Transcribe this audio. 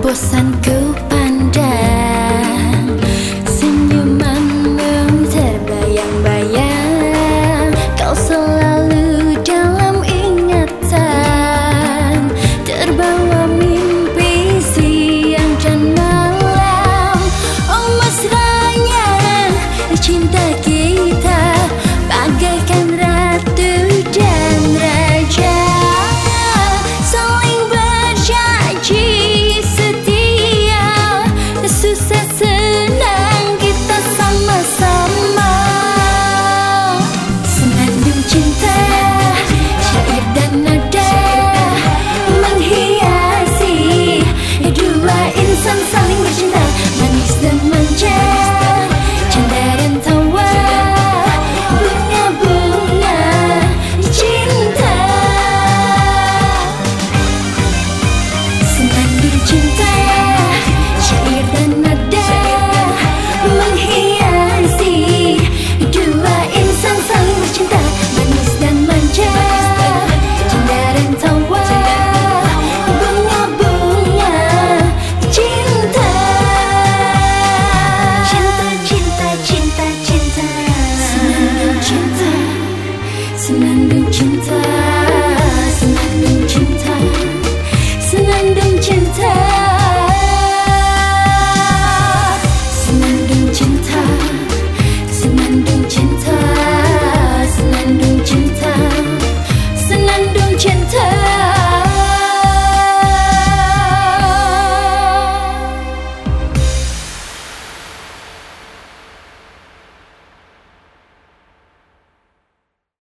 bosanku pandang. Senyumanmu terbayang-bayang. Kau selalu dalam ingatan. Terbawa mimpi siang dan malam. Oh mesranya cinta kita